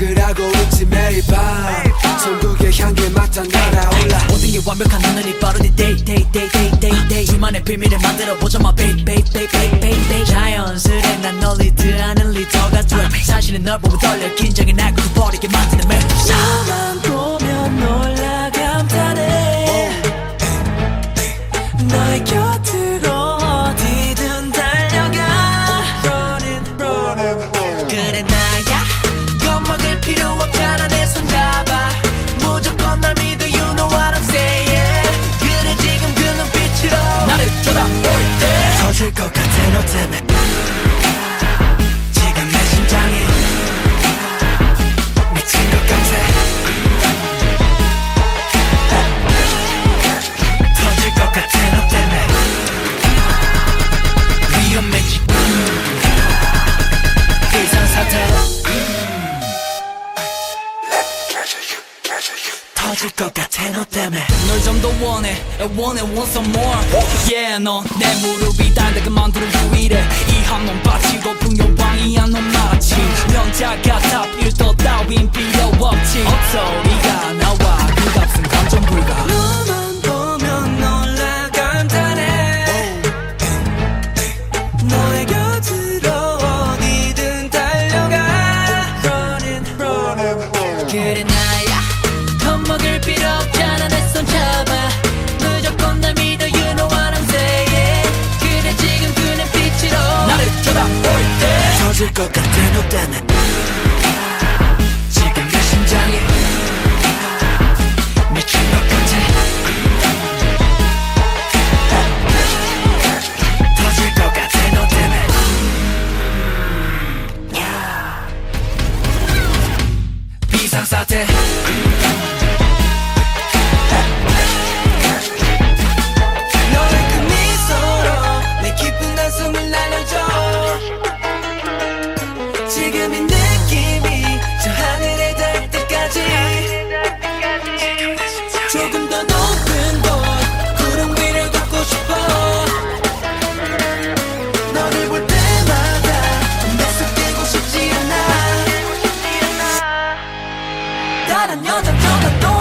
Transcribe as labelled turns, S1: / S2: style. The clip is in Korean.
S1: 생각을 하고 있지 매일 밤. 천국의 향기 맡아 날아올라.
S2: 모든 게 완벽한 하늘이 빠르니 day day day day day day. 둘만의 비밀을 만들어 보자 my baby baby baby baby baby 자연스레 난 널 리드하는 리더가 돼. 사실은 널 보고 떨려. 긴장이 날 굳어버리게 만드 때 터질 것 같아 터질 것 같아 너 때문에. 널 좀 더 원해 I want it want some more. Yeah 넌내 무릎이 닿는 그만두는 유일해 이한놈 빠지고 풍요방이야 넌 마치 명작 때 터질 것 같아 너 때문에 사람 여덟 여덟 또